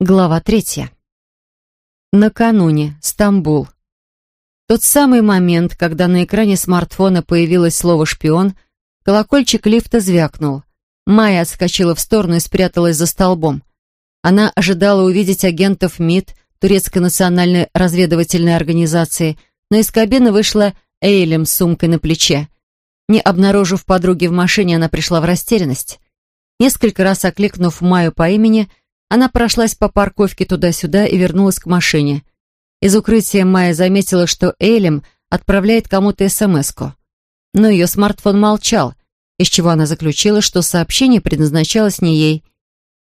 Глава третья. Накануне. Стамбул. Тот самый момент, когда на экране смартфона появилось слово «шпион», колокольчик лифта звякнул. Майя отскочила в сторону и спряталась за столбом. Она ожидала увидеть агентов МИД, Турецкой национальной разведывательной организации, но из кабины вышла Эйлем с сумкой на плече. Не обнаружив подруги в машине, она пришла в растерянность. Несколько раз окликнув Майю по имени, она прошлась по парковке туда-сюда и вернулась к машине. Из укрытия Майя заметила, что Эйлем отправляет кому-то СМС-ку. Но ее смартфон молчал, из чего она заключила, что сообщение предназначалось не ей,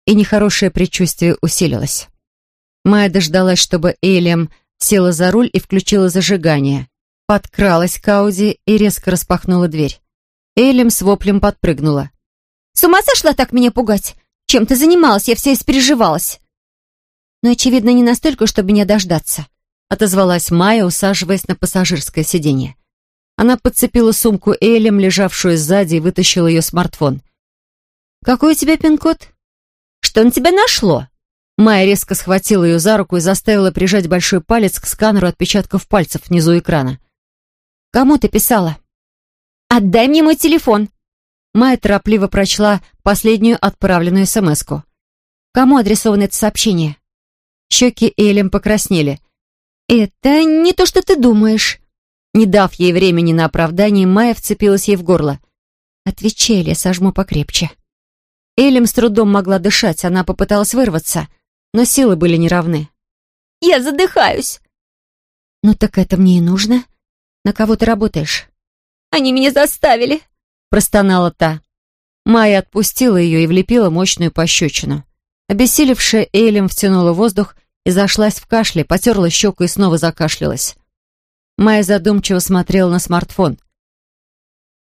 и нехорошее предчувствие усилилось. Майя дождалась, чтобы Эйлем села за руль и включила зажигание. Подкралась к Ауди и резко распахнула дверь. Эйлем с воплем подпрыгнула. «С ума сошла так меня пугать? Чем ты занималась? Я вся испереживалась. Но, очевидно, не настолько, чтобы меня дождаться. Отозвалась Майя, усаживаясь на пассажирское сиденье. Она подцепила сумку Элем, лежавшую сзади, и вытащила ее смартфон. «Какой у тебя пин-код?» «Что на тебя нашло?» Майя резко схватила ее за руку и заставила прижать большой палец к сканеру отпечатков пальцев внизу экрана. «Кому ты писала?» «Отдай мне мой телефон!» Майя торопливо прочла последнюю отправленную смс-ку. «Кому адресовано это сообщение?» Щеки Элем покраснели. «Это не то, что ты думаешь». Не дав ей времени на оправдание, Майя вцепилась ей в горло. «Отвечай, я сожму покрепче». Элем с трудом могла дышать, она попыталась вырваться, но силы были неравны. «Я задыхаюсь». «Ну так это мне и нужно. На кого ты работаешь?» «Они меня заставили», простонала та. Майя отпустила ее и влепила мощную пощечину. Обессилевшая Эйлем втянула воздух и зашлась в кашле, потерла щеку и снова закашлялась. Майя задумчиво смотрела на смартфон.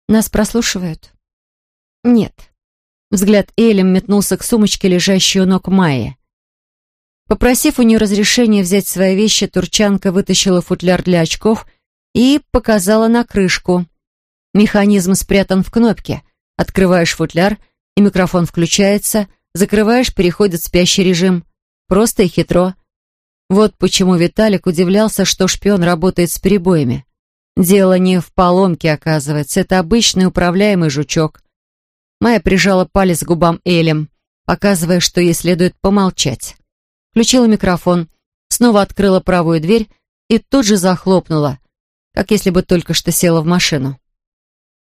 «Нас прослушивают?» «Нет». Взгляд Эйлем метнулся к сумочке, лежащей у ног Майи. Попросив у нее разрешения взять свои вещи, турчанка вытащила футляр для очков и показала на крышку. Механизм спрятан в кнопке. Открываешь футляр, и микрофон включается, закрываешь, переходит в спящий режим. Просто и хитро. Вот почему Виталик удивлялся, что шпион работает с перебоями. Дело не в поломке, оказывается, это обычный управляемый жучок. Майя прижала палец к губам Элем, показывая, что ей следует помолчать. Включила микрофон, снова открыла правую дверь и тут же захлопнула, как если бы только что села в машину.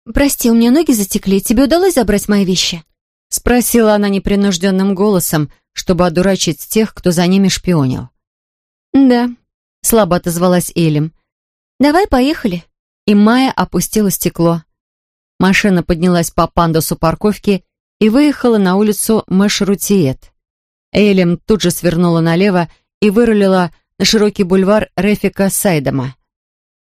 «Прости, у меня ноги затекли. Тебе удалось забрать мои вещи?» Спросила она непринужденным голосом, чтобы одурачить тех, кто за ними шпионил. «Да», — слабо отозвалась Элем. «Давай, поехали». И Майя опустила стекло. Машина поднялась по пандусу парковки и выехала на улицу Мэшрутиет. Элем тут же свернула налево и вырулила на широкий бульвар Рефика Сайдама.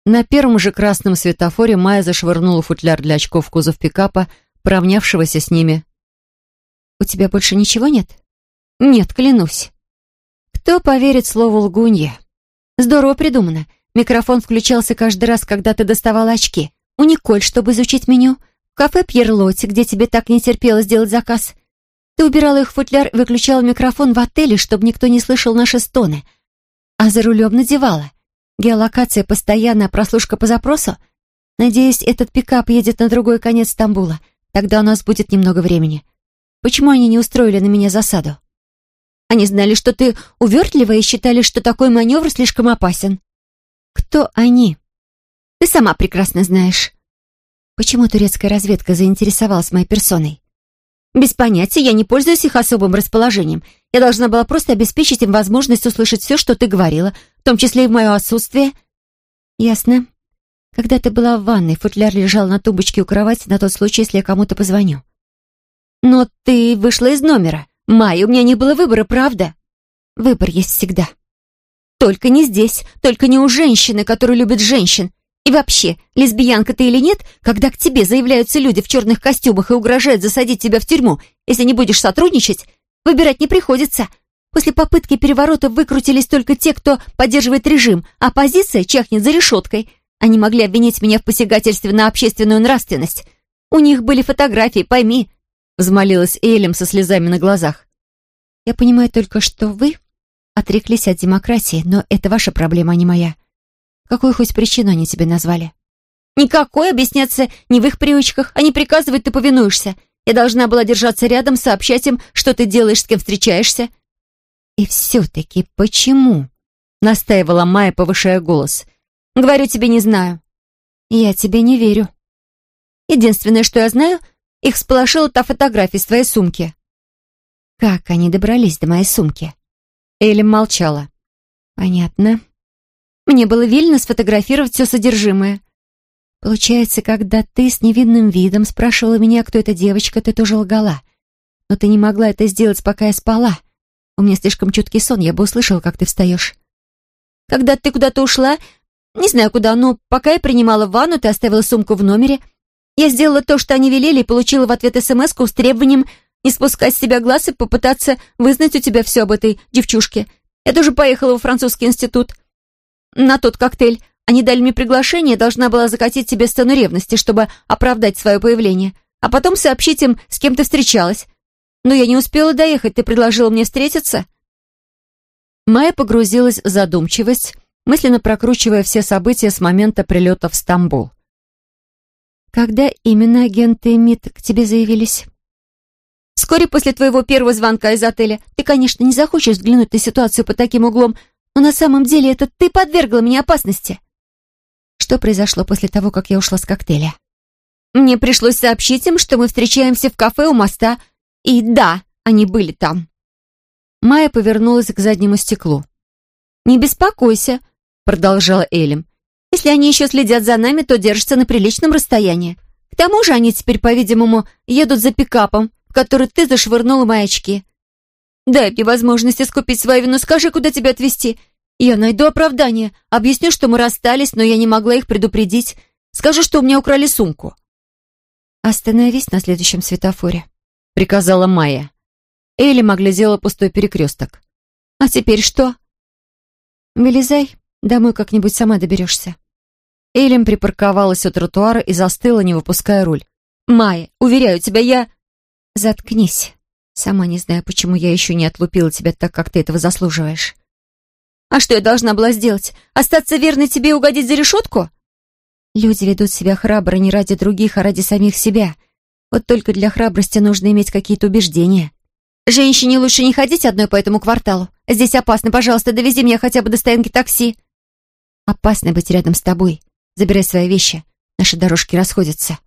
На первом же красном светофоре Майя зашвырнула футляр для очков в кузов пикапа, поравнявшегося с ними. «У тебя больше ничего нет?» «Нет, клянусь». «Кто поверит слову лгунья?» «Здорово придумано. Микрофон включался каждый раз, когда ты доставала очки. У Николь, чтобы изучить меню. В кафе Пьерлоти, где тебе так не терпелось сделать заказ. Ты убирала их в футляр выключала микрофон в отеле, чтобы никто не слышал наши стоны. А за рулем надевала. Геолокация постоянная, прослушка по запросу? Надеюсь, этот пикап едет на другой конец Стамбула. Тогда у нас будет немного времени. Почему они не устроили на меня засаду? Они знали, что ты увертливая и считали, что такой маневр слишком опасен. Кто они? Ты сама прекрасно знаешь. Почему турецкая разведка заинтересовалась моей персоной? Без понятия, я не пользуюсь их особым расположением. Я должна была просто обеспечить им возможность услышать все, что ты говорила, том числе и в мое отсутствие. Ясно. Когда ты была в ванной, футляр лежал на тумбочке у кровати на тот случай, если я кому-то позвоню. Но ты вышла из номера. Майя, у меня не было выбора, правда? Выбор есть всегда. Только не здесь, только не у женщины, которая любит женщин. И вообще, лесбиянка ты или нет, когда к тебе заявляются люди в черных костюмах и угрожают засадить тебя в тюрьму, если не будешь сотрудничать, выбирать не приходится. После попытки переворота выкрутились только те, кто поддерживает режим, а оппозиция чахнет за решеткой. Они могли обвинить меня в посягательстве на общественную нравственность. У них были фотографии, пойми, — взмолилась Элем со слезами на глазах. Я понимаю только, что вы отреклись от демократии, но это ваша проблема, а не моя. Какую хоть причину они тебе назвали? Никакой объясняться не в их привычках. Они приказывают, ты повинуешься. Я должна была держаться рядом, сообщать им, что ты делаешь, с кем встречаешься. И все-таки почему? Настаивала Майя, повышая голос. Говорю тебе, не знаю. Я тебе не верю. Единственное, что я знаю, их сполошила та фотография из твоей сумки. Как они добрались до моей сумки? Элем молчала. Понятно. Мне было велено сфотографировать все содержимое. Получается, когда ты с невинным видом спрашивала меня, кто эта девочка, ты тоже лгала. Но ты не могла это сделать, пока я спала. У меня слишком чуткий сон, я бы услышала, как ты встаешь. Когда ты куда-то ушла, не знаю куда, но пока я принимала ванну, ты оставила сумку в номере. Я сделала то, что они велели, и получила в ответ смс с требованием не спускать с себя глаз и попытаться вызнать у тебя все об этой девчушке. Я тоже поехала во французский институт. На тот коктейль. Они дали мне приглашение, должна была закатить тебе сцену ревности, чтобы оправдать свое появление, а потом сообщить им, с кем ты встречалась. Но я не успела доехать, ты предложила мне встретиться?» Майя погрузилась в задумчивость, мысленно прокручивая все события с момента прилета в Стамбул. «Когда именно агенты МИД к тебе заявились?» «Вскоре после твоего первого звонка из отеля. Ты, конечно, не захочешь взглянуть на ситуацию под таким углом, но на самом деле это ты подвергла меня опасности». Что произошло после того, как я ушла с коктейля? Мне пришлось сообщить им, что мы встречаемся в кафе у моста. И да, они были там. Майя повернулась к заднему стеклу. «Не беспокойся», — продолжала Элем. «Если они еще следят за нами, то держатся на приличном расстоянии. К тому же они теперь, по-видимому, едут за пикапом, в который ты зашвырнула мои очки. Дай мне возможность искупить свою вину, скажи, куда тебя отвезти. Я найду оправдание, объясню, что мы расстались, но я не могла их предупредить. Скажу, что у меня украли сумку». «Остановись на следующем светофоре», — приказала Майя. Элли оглядела пустой перекресток. «А теперь что?» «Вылезай, домой как-нибудь сама доберешься». Эллим припарковалась у тротуара и застыла, не выпуская руль. «Майя, уверяю тебя, я...» «Заткнись. Сама не знаю, почему я еще не отлупила тебя так, как ты этого заслуживаешь». А что я должна была сделать? Остаться верной тебе и угодить за решетку? Люди ведут себя храбро не ради других, а ради самих себя. Вот только для храбрости нужно иметь какие-то убеждения. Женщине лучше не ходить одной по этому кварталу. Здесь опасно. Пожалуйста, довези меня хотя бы до стоянки такси. Опасно быть рядом с тобой. Забирай свои вещи. Наши дорожки расходятся.